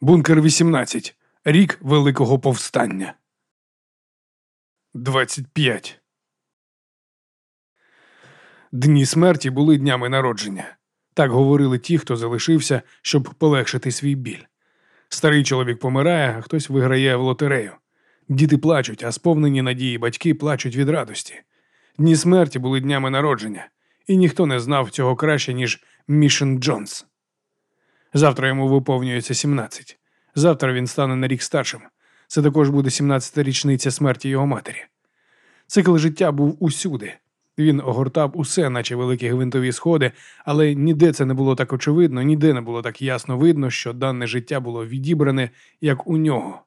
Бункер 18. Рік Великого повстання. 25. Дні смерті були днями народження. Так говорили ті, хто залишився, щоб полегшити свій біль. Старий чоловік помирає, а хтось виграє в лотерею. Діти плачуть, а сповнені надії батьки плачуть від радості. Дні смерті були днями народження, і ніхто не знав цього краще, ніж Мішен Джонс. Завтра йому виповнюється 17. Завтра він стане на рік старшим. Це також буде 17-та річниця смерті його матері. Цикл життя був усюди. Він огортав усе, наче великі гвинтові сходи, але ніде це не було так очевидно, ніде не було так ясно видно, що дане життя було відібране, як у нього.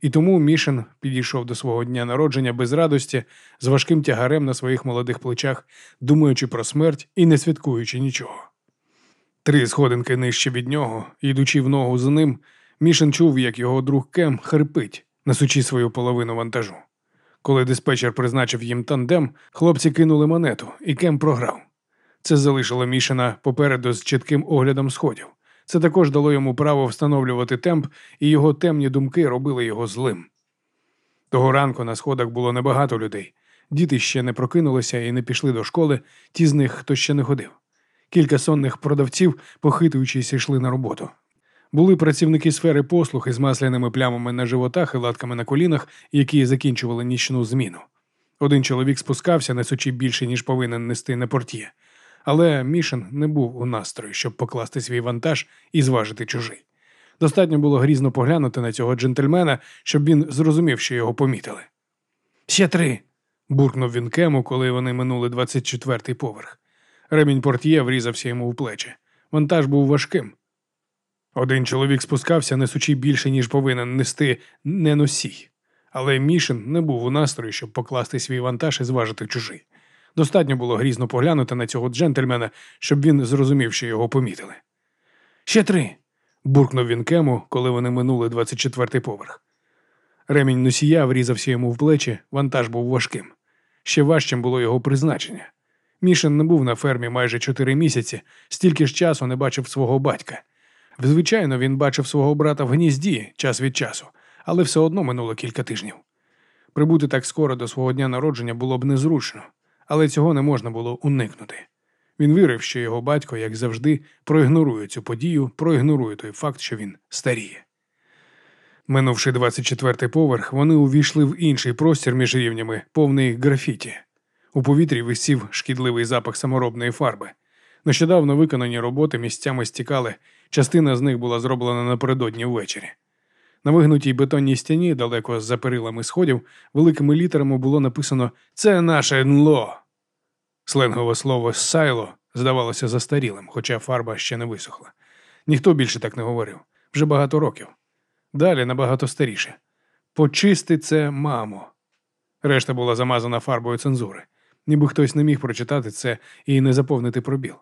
І тому Мішин підійшов до свого дня народження без радості, з важким тягарем на своїх молодих плечах, думаючи про смерть і не святкуючи нічого. Три сходинки нижче від нього, йдучи в ногу за ним, Мішин чув, як його друг Кем хрипить, несучи свою половину вантажу. Коли диспетчер призначив їм тандем, хлопці кинули монету, і Кем програв. Це залишило Мішина попереду з чітким оглядом сходів. Це також дало йому право встановлювати темп, і його темні думки робили його злим. Того ранку на сходах було небагато людей. Діти ще не прокинулися і не пішли до школи, ті з них, хто ще не ходив. Кілька сонних продавців, похитуючись, йшли на роботу. Були працівники сфери послуг із масляними плямами на животах і латками на колінах, які закінчували нічну зміну. Один чоловік спускався, несучи більше, ніж повинен нести на портє. Але Мішин не був у настрої, щоб покласти свій вантаж і зважити чужий. Достатньо було грізно поглянути на цього джентльмена, щоб він зрозумів, що його помітили. Ще три. буркнув він кему, коли вони минули 24-й поверх. Ремінь портьє врізався йому в плечі. Вантаж був важким. Один чоловік спускався, несучи більше, ніж повинен нести не носій. Але Мішин не був у настрої, щоб покласти свій вантаж і зважити чужий. Достатньо було грізно поглянути на цього джентльмена, щоб він зрозумів, що його помітили. Ще три. буркнув він кему, коли вони минули 24-й поверх. Ремінь носія врізався йому в плечі, вантаж був важким. Ще важчим було його призначення. Мішин не був на фермі майже чотири місяці, стільки ж часу не бачив свого батька. Звичайно, він бачив свого брата в гнізді час від часу, але все одно минуло кілька тижнів. Прибути так скоро до свого дня народження було б незручно, але цього не можна було уникнути. Він вірив, що його батько, як завжди, проігнорує цю подію, проігнорує той факт, що він старіє. Минувши 24-й поверх, вони увійшли в інший простір між рівнями, повний графіті. У повітрі висів шкідливий запах саморобної фарби. Нещодавно виконані роботи місцями стікали, частина з них була зроблена напередодні ввечері. На вигнутій бетонній стіні, далеко за перилами сходів, великими літерами було написано Це наше НЛО. Сленгове слово сайло здавалося застарілим, хоча фарба ще не висохла. Ніхто більше так не говорив вже багато років. Далі набагато старіше. Почисти це, мамо. Решта була замазана фарбою цензури, ніби хтось не міг прочитати це і не заповнити пробіл.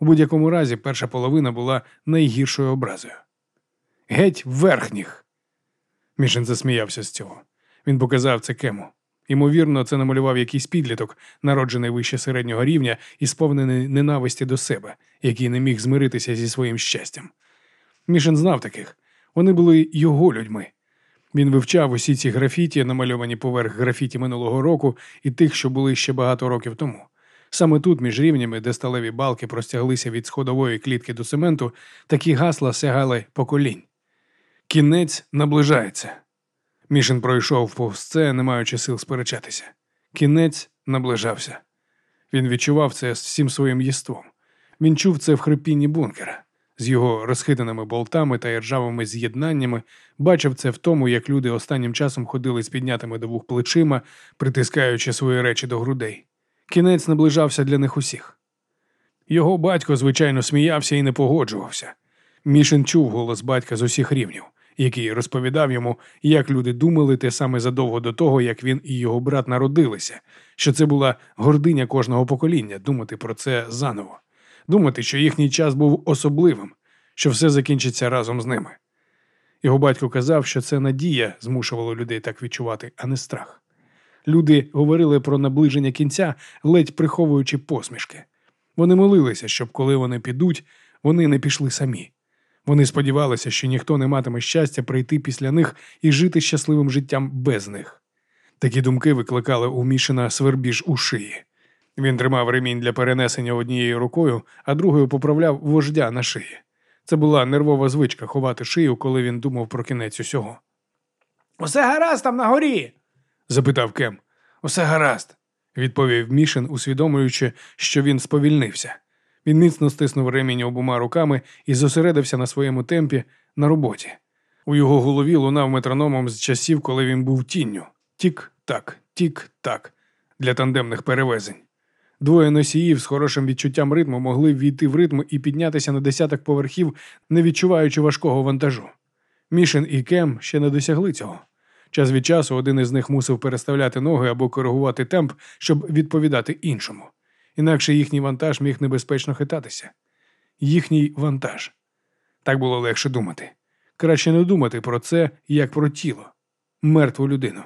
У будь-якому разі перша половина була найгіршою образою. Геть верхніх. Мішин засміявся з цього. Він показав це кему. Ймовірно, це намалював якийсь підліток, народжений вище середнього рівня і сповнений ненависті до себе, який не міг змиритися зі своїм щастям. Мішин знав таких. Вони були його людьми. Він вивчав усі ці графіті, намальовані поверх графіті минулого року і тих, що були ще багато років тому. Саме тут, між рівнями, де сталеві балки простяглися від сходової клітки до цементу, такі гасла сягали поколінь. Кінець наближається. Мішин пройшов повз це, не маючи сил сперечатися. Кінець наближався. Він відчував це всім своїм єством. Він чув це в хрипінні бункера, з його розхитаними болтами та іржавими з'єднаннями, бачив це в тому, як люди останнім часом ходили з піднятими до вух плечима, притискаючи свої речі до грудей. Кінець наближався для них усіх. Його батько, звичайно, сміявся і не погоджувався. Мішин чув голос батька з усіх рівнів, який розповідав йому, як люди думали те саме задовго до того, як він і його брат народилися, що це була гординя кожного покоління думати про це заново, думати, що їхній час був особливим, що все закінчиться разом з ними. Його батько казав, що це надія змушувала людей так відчувати, а не страх. Люди говорили про наближення кінця, ледь приховуючи посмішки. Вони молилися, щоб коли вони підуть, вони не пішли самі. Вони сподівалися, що ніхто не матиме щастя прийти після них і жити щасливим життям без них. Такі думки викликали у Мішина свербіж у шиї. Він тримав ремінь для перенесення однією рукою, а другою поправляв вождя на шиї. Це була нервова звичка ховати шию, коли він думав про кінець усього. Усе гаразд там на горі? запитав Кем. Усе гаразд, відповів Мішин, усвідомлюючи, що він сповільнився. Він міцно стиснув ремінь обома руками і зосередився на своєму темпі на роботі. У його голові лунав метрономом з часів, коли він був тінню. Тік-так, тік-так для тандемних перевезень. Двоє носіїв з хорошим відчуттям ритму могли війти в ритм і піднятися на десяток поверхів, не відчуваючи важкого вантажу. Мішин і Кем ще не досягли цього. Час від часу один із них мусив переставляти ноги або коригувати темп, щоб відповідати іншому. Інакше їхній вантаж міг небезпечно хитатися. Їхній вантаж. Так було легше думати. Краще не думати про це, як про тіло, мертву людину.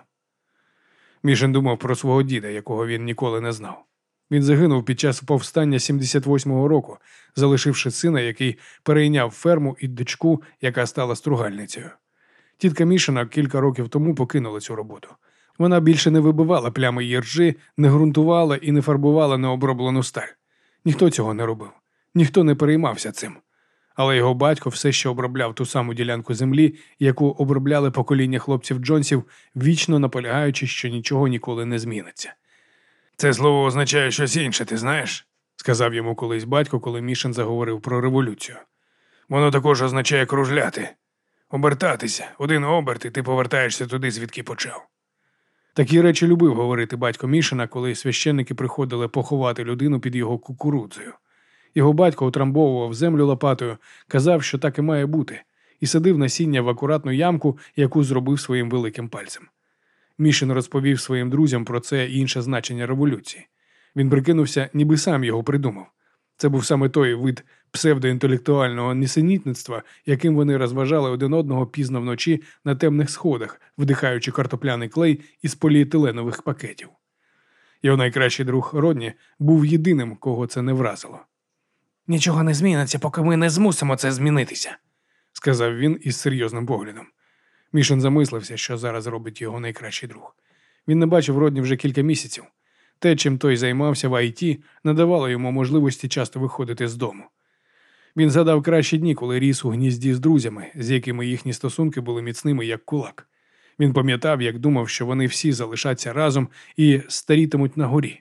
Мішин думав про свого діда, якого він ніколи не знав. Він загинув під час повстання 78-го року, залишивши сина, який перейняв ферму і дочку, яка стала стругальницею. Тітка Мішина кілька років тому покинула цю роботу. Вона більше не вибивала плями їржи, не ґрунтувала і не фарбувала необроблену сталь. Ніхто цього не робив, ніхто не переймався цим. Але його батько все ще обробляв ту саму ділянку землі, яку обробляли покоління хлопців Джонсів, вічно наполягаючи, що нічого ніколи не зміниться. Це слово означає щось інше, ти знаєш? сказав йому колись батько, коли Мішин заговорив про революцію. Воно також означає кружляти, обертатися, один оберт, і ти повертаєшся туди, звідки почав. Такі речі любив говорити батько Мішина, коли священники приходили поховати людину під його кукурудзою. Його батько утрамбовував землю лопатою, казав, що так і має бути, і садив насіння в акуратну ямку, яку зробив своїм великим пальцем. Мішин розповів своїм друзям про це і інше значення революції. Він прикинувся, ніби сам його придумав. Це був саме той вид псевдоінтелектуального нісенітництва, яким вони розважали один одного пізно вночі на темних сходах, вдихаючи картопляний клей із поліетиленових пакетів. Його найкращий друг Родні був єдиним, кого це не вразило. Нічого не зміниться, поки ми не змусимо це змінитися, сказав він із серйозним поглядом. Мішин замислився, що зараз робить його найкращий друг. Він не бачив Родні вже кілька місяців. Те, чим той займався в ІТ, не давало йому можливості часто виходити з дому. Він згадав кращі дні, коли ріс у гнізді з друзями, з якими їхні стосунки були міцними, як кулак. Він пам'ятав, як думав, що вони всі залишаться разом і старітимуть на горі.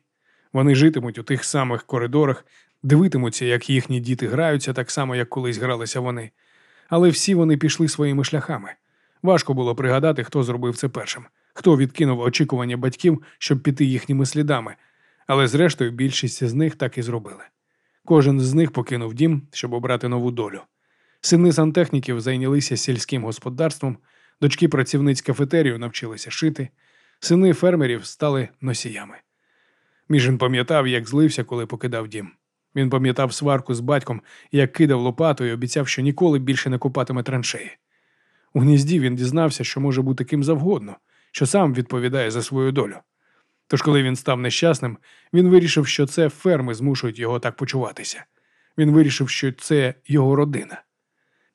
Вони житимуть у тих самих коридорах, дивитимуться, як їхні діти граються, так само, як колись гралися вони. Але всі вони пішли своїми шляхами. Важко було пригадати, хто зробив це першим, хто відкинув очікування батьків, щоб піти їхніми слідами, але зрештою більшість з них так і зробили. Кожен з них покинув дім, щоб обрати нову долю. Сини сантехніків зайнялися сільським господарством, дочки працівниць кафетерію навчилися шити, сини фермерів стали носіями. Міжин пам'ятав, як злився, коли покидав дім. Він пам'ятав сварку з батьком, як кидав лопату і обіцяв, що ніколи більше не купатиме траншеї. У гнізді він дізнався, що може бути ким завгодно, що сам відповідає за свою долю. Тож, коли він став нещасним, він вирішив, що це ферми змушують його так почуватися. Він вирішив, що це його родина.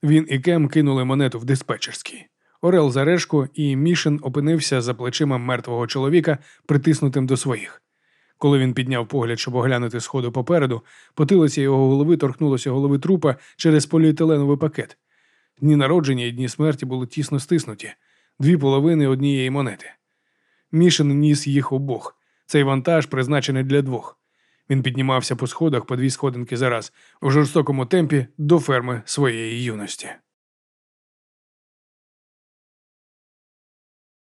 Він і Кем кинули монету в диспетчерській. Орел за решку, і Мішин опинився за плечима мертвого чоловіка, притиснутим до своїх. Коли він підняв погляд, щоб оглянути сходу попереду, потилося його голови торкнулося голови трупа через поліетиленовий пакет. Дні народження і дні смерті були тісно стиснуті, дві половини однієї монети. Мішин ніс їх обох. Цей вантаж призначений для двох. Він піднімався по сходах по дві сходинки за раз у жорстокому темпі до ферми своєї юності.